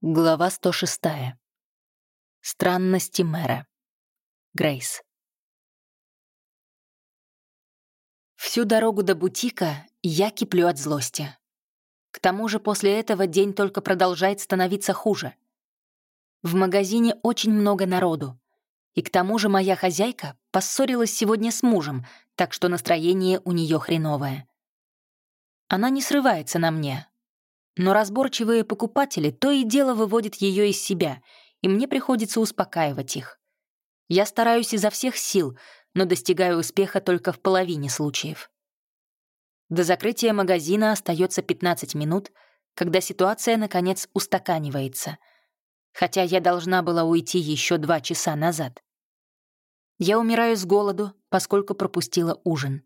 Глава 106. Странности мэра. Грейс. Всю дорогу до бутика я киплю от злости. К тому же после этого день только продолжает становиться хуже. В магазине очень много народу. И к тому же моя хозяйка поссорилась сегодня с мужем, так что настроение у нее хреновое. Она не срывается на мне, но разборчивые покупатели то и дело выводят ее из себя, и мне приходится успокаивать их. Я стараюсь изо всех сил, но достигаю успеха только в половине случаев. До закрытия магазина остается 15 минут, когда ситуация, наконец, устаканивается. Хотя я должна была уйти еще два часа назад. Я умираю с голоду, поскольку пропустила ужин.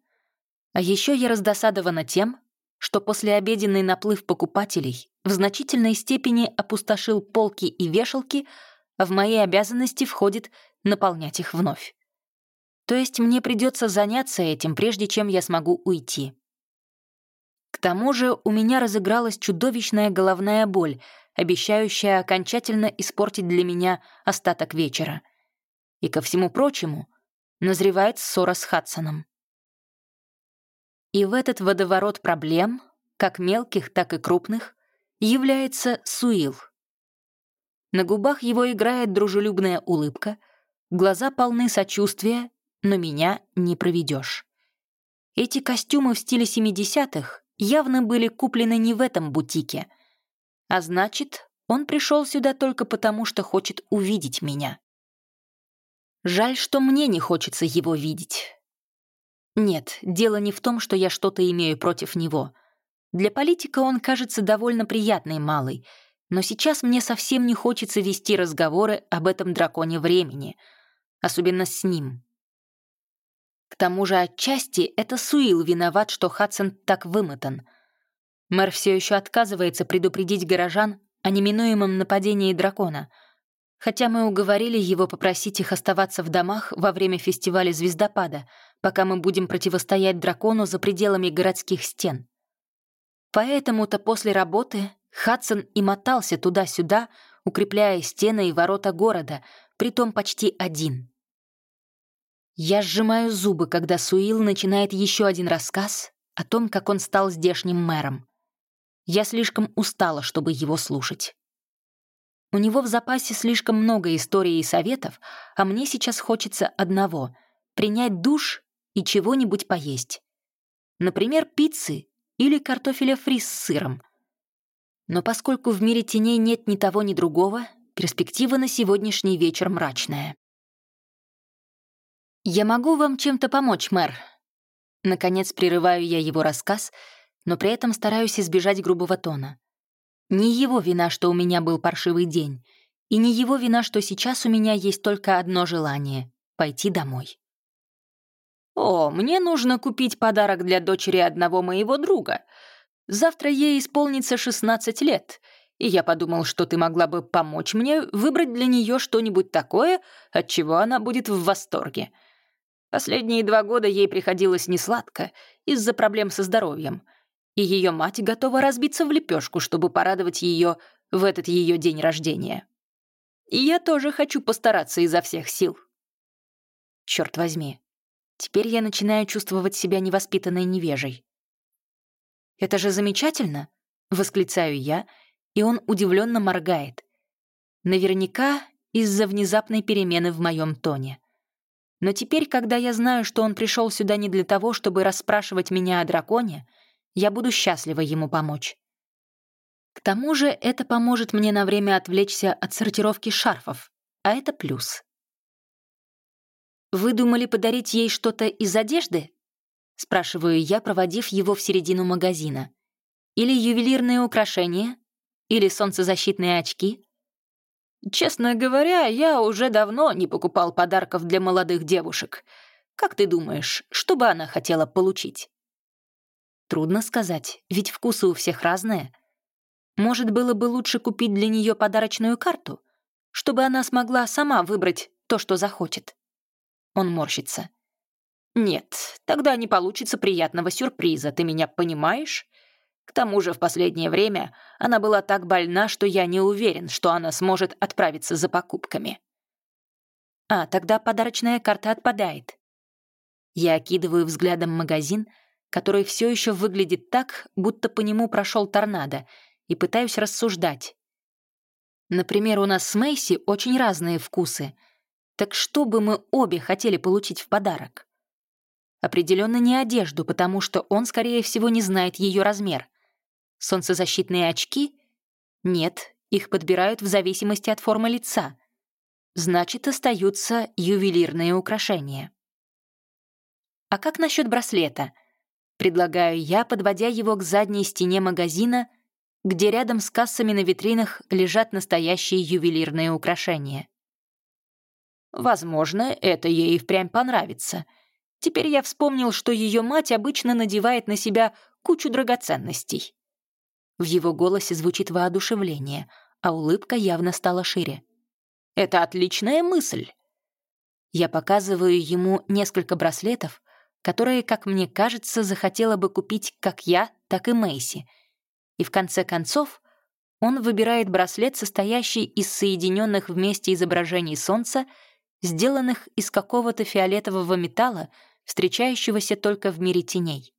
А еще я раздосадована тем, что послеобеденный наплыв покупателей в значительной степени опустошил полки и вешалки, а в мои обязанности входит наполнять их вновь. То есть мне придется заняться этим, прежде чем я смогу уйти. К тому же у меня разыгралась чудовищная головная боль, обещающая окончательно испортить для меня остаток вечера. И ко всему прочему, назревает ссора с Хадсоном. И в этот водоворот проблем, как мелких, так и крупных, является Суил. На губах его играет дружелюбная улыбка, глаза полны сочувствия, но меня не проведешь. Эти костюмы в стиле 70-х явно были куплены не в этом бутике, а значит, он пришел сюда только потому, что хочет увидеть меня. Жаль, что мне не хочется его видеть. Нет, дело не в том, что я что-то имею против него. Для политика он кажется довольно приятной малой, но сейчас мне совсем не хочется вести разговоры об этом драконе времени, особенно с ним. К тому же отчасти это Суил виноват, что Хадсон так вымотан. Мэр все еще отказывается предупредить горожан о неминуемом нападении дракона, хотя мы уговорили его попросить их оставаться в домах во время фестиваля «Звездопада», пока мы будем противостоять дракону за пределами городских стен. Поэтому-то после работы Хадсон и мотался туда-сюда, укрепляя стены и ворота города, притом почти один. Я сжимаю зубы, когда Суил начинает еще один рассказ о том, как он стал здешним мэром. Я слишком устала, чтобы его слушать. У него в запасе слишком много историй и советов, а мне сейчас хочется одного — принять душ и чего-нибудь поесть. Например, пиццы или картофеля фри с сыром. Но поскольку в мире теней нет ни того, ни другого, перспектива на сегодняшний вечер мрачная. «Я могу вам чем-то помочь, мэр?» Наконец прерываю я его рассказ, но при этом стараюсь избежать грубого тона. Не его вина, что у меня был паршивый день, и не его вина, что сейчас у меня есть только одно желание — пойти домой. «О, мне нужно купить подарок для дочери одного моего друга. Завтра ей исполнится 16 лет, и я подумал, что ты могла бы помочь мне выбрать для нее что-нибудь такое, от чего она будет в восторге. Последние два года ей приходилось несладко из-за проблем со здоровьем, и ее мать готова разбиться в лепешку, чтобы порадовать ее в этот ее день рождения. И я тоже хочу постараться изо всех сил. Черт возьми, Теперь я начинаю чувствовать себя невоспитанной невежей. «Это же замечательно!» — восклицаю я, и он удивленно моргает. Наверняка из-за внезапной перемены в моем тоне. Но теперь, когда я знаю, что он пришел сюда не для того, чтобы расспрашивать меня о драконе, я буду счастлива ему помочь. К тому же это поможет мне на время отвлечься от сортировки шарфов, а это плюс. «Вы думали подарить ей что-то из одежды?» — спрашиваю я, проводив его в середину магазина. «Или ювелирные украшения? Или солнцезащитные очки?» «Честно говоря, я уже давно не покупал подарков для молодых девушек. Как ты думаешь, что бы она хотела получить?» Трудно сказать, ведь вкусы у всех разные. Может, было бы лучше купить для нее подарочную карту, чтобы она смогла сама выбрать то, что захочет. Он морщится. «Нет, тогда не получится приятного сюрприза, ты меня понимаешь? К тому же в последнее время она была так больна, что я не уверен, что она сможет отправиться за покупками. А, тогда подарочная карта отпадает. Я окидываю взглядом магазин, который все еще выглядит так, будто по нему прошел торнадо, и пытаюсь рассуждать. Например, у нас с Мэйси очень разные вкусы. Так что бы мы обе хотели получить в подарок? Определенно не одежду, потому что он, скорее всего, не знает ее размер. Солнцезащитные очки? Нет, их подбирают в зависимости от формы лица. Значит, остаются ювелирные украшения. А как насчет браслета? Предлагаю я, подводя его к задней стене магазина, где рядом с кассами на витринах лежат настоящие ювелирные украшения. Возможно, это ей и впрямь понравится. Теперь я вспомнил, что ее мать обычно надевает на себя кучу драгоценностей. В его голосе звучит воодушевление, а улыбка явно стала шире. «Это отличная мысль!» Я показываю ему несколько браслетов, которые, как мне кажется, захотела бы купить как я, так и Мэйси. И в конце концов он выбирает браслет, состоящий из соединенных вместе изображений Солнца, сделанных из какого-то фиолетового металла, встречающегося только в мире теней.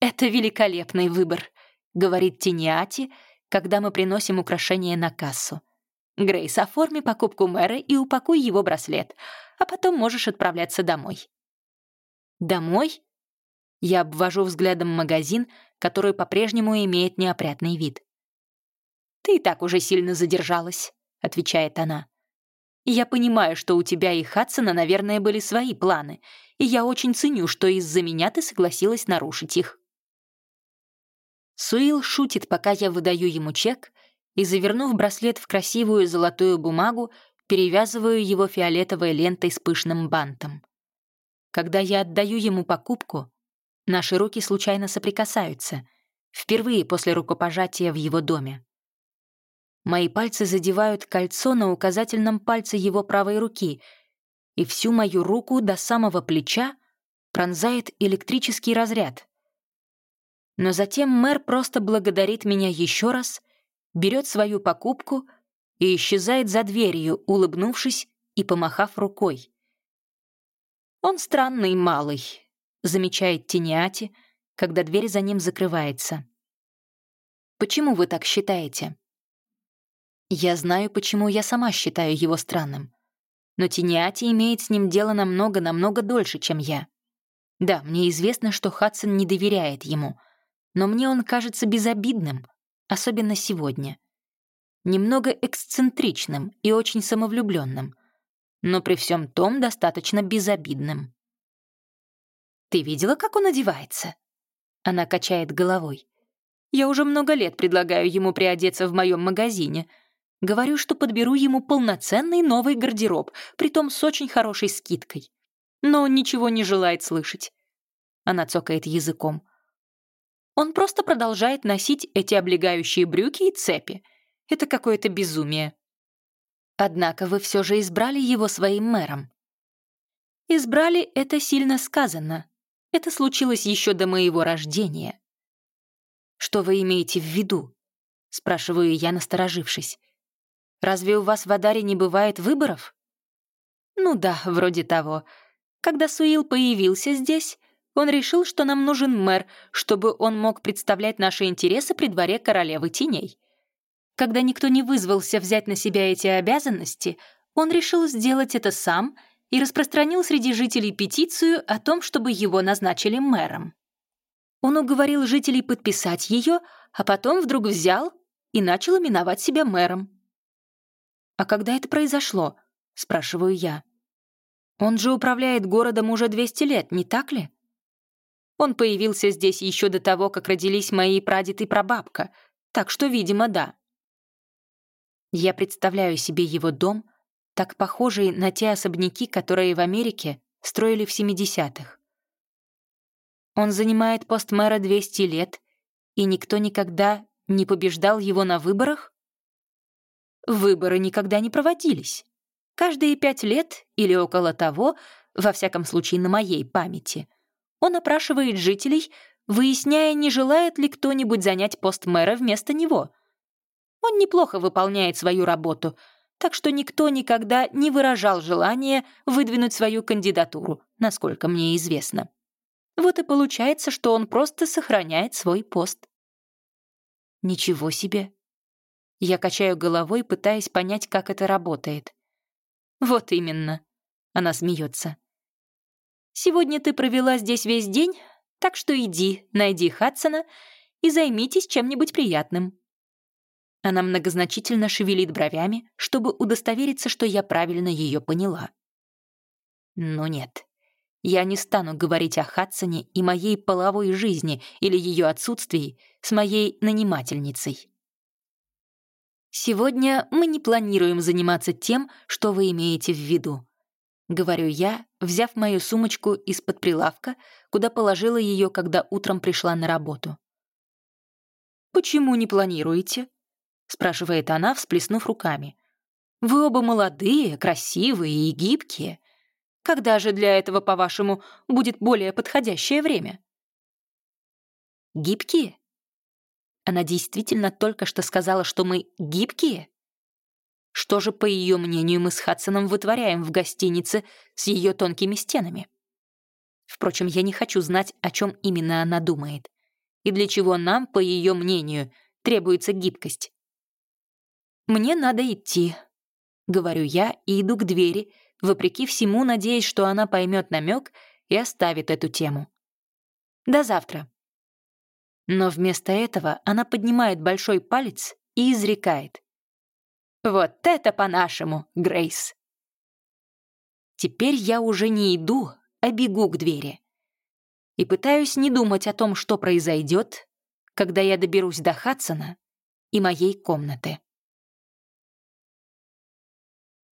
«Это великолепный выбор», — говорит Тиниати, когда мы приносим украшение на кассу. «Грейс, оформи покупку мэра и упакуй его браслет, а потом можешь отправляться домой». «Домой?» Я обвожу взглядом магазин, который по-прежнему имеет неопрятный вид. «Ты и так уже сильно задержалась», — отвечает она. «Я понимаю, что у тебя и Хадсона, наверное, были свои планы, и я очень ценю, что из-за меня ты согласилась нарушить их». Суил шутит, пока я выдаю ему чек, и, завернув браслет в красивую золотую бумагу, перевязываю его фиолетовой лентой с пышным бантом. Когда я отдаю ему покупку, наши руки случайно соприкасаются, впервые после рукопожатия в его доме. Мои пальцы задевают кольцо на указательном пальце его правой руки, и всю мою руку до самого плеча пронзает электрический разряд. Но затем мэр просто благодарит меня еще раз, берет свою покупку и исчезает за дверью, улыбнувшись и помахав рукой. «Он странный малый», — замечает Тиниати, когда дверь за ним закрывается. «Почему вы так считаете?» «Я знаю, почему я сама считаю его странным. Но Тиниати имеет с ним дело намного-намного дольше, чем я. Да, мне известно, что Хадсон не доверяет ему, но мне он кажется безобидным, особенно сегодня. Немного эксцентричным и очень самовлюбленным но при всем том достаточно безобидным. «Ты видела, как он одевается?» Она качает головой. «Я уже много лет предлагаю ему приодеться в моем магазине. Говорю, что подберу ему полноценный новый гардероб, притом с очень хорошей скидкой. Но он ничего не желает слышать». Она цокает языком. Он просто продолжает носить эти облегающие брюки и цепи. Это какое-то безумие. Однако вы все же избрали его своим мэром. Избрали — это сильно сказано. Это случилось еще до моего рождения. Что вы имеете в виду? Спрашиваю я, насторожившись. Разве у вас в Адаре не бывает выборов? Ну да, вроде того. Когда Суил появился здесь, он решил, что нам нужен мэр, чтобы он мог представлять наши интересы при дворе королевы теней. Когда никто не вызвался взять на себя эти обязанности, он решил сделать это сам и распространил среди жителей петицию о том, чтобы его назначили мэром. Он уговорил жителей подписать ее, а потом вдруг взял и начал именовать себя мэром. «А когда это произошло?» — спрашиваю я. «Он же управляет городом уже 200 лет, не так ли?» Он появился здесь еще до того, как родились мои прадед и прабабка, так что, видимо, да. Я представляю себе его дом, так похожий на те особняки, которые в Америке строили в 70-х. Он занимает пост мэра 200 лет, и никто никогда не побеждал его на выборах? Выборы никогда не проводились. Каждые пять лет или около того, во всяком случае на моей памяти, он опрашивает жителей, выясняя, не желает ли кто-нибудь занять пост мэра вместо него. Он неплохо выполняет свою работу, так что никто никогда не выражал желания выдвинуть свою кандидатуру, насколько мне известно. Вот и получается, что он просто сохраняет свой пост. Ничего себе. Я качаю головой, пытаясь понять, как это работает. Вот именно. Она смеется. Сегодня ты провела здесь весь день, так что иди, найди Хадсона и займитесь чем-нибудь приятным. Она многозначительно шевелит бровями, чтобы удостовериться, что я правильно ее поняла. Но нет. Я не стану говорить о Хадсоне и моей половой жизни или ее отсутствии с моей нанимательницей. «Сегодня мы не планируем заниматься тем, что вы имеете в виду», — говорю я, взяв мою сумочку из-под прилавка, куда положила ее, когда утром пришла на работу. «Почему не планируете?» — спрашивает она, всплеснув руками. «Вы оба молодые, красивые и гибкие. Когда же для этого, по-вашему, будет более подходящее время? Гибкие? Она действительно только что сказала, что мы гибкие? Что же, по ее мнению, мы с Хадсоном вытворяем в гостинице с ее тонкими стенами? Впрочем, я не хочу знать, о чем именно она думает. И для чего нам, по ее мнению, требуется гибкость. «Мне надо идти», — говорю я и иду к двери, вопреки всему надеясь, что она поймет намек и оставит эту тему. До завтра. Но вместо этого она поднимает большой палец и изрекает. «Вот это по-нашему, Грейс!» Теперь я уже не иду, а бегу к двери. И пытаюсь не думать о том, что произойдет, когда я доберусь до Хадсона и моей комнаты.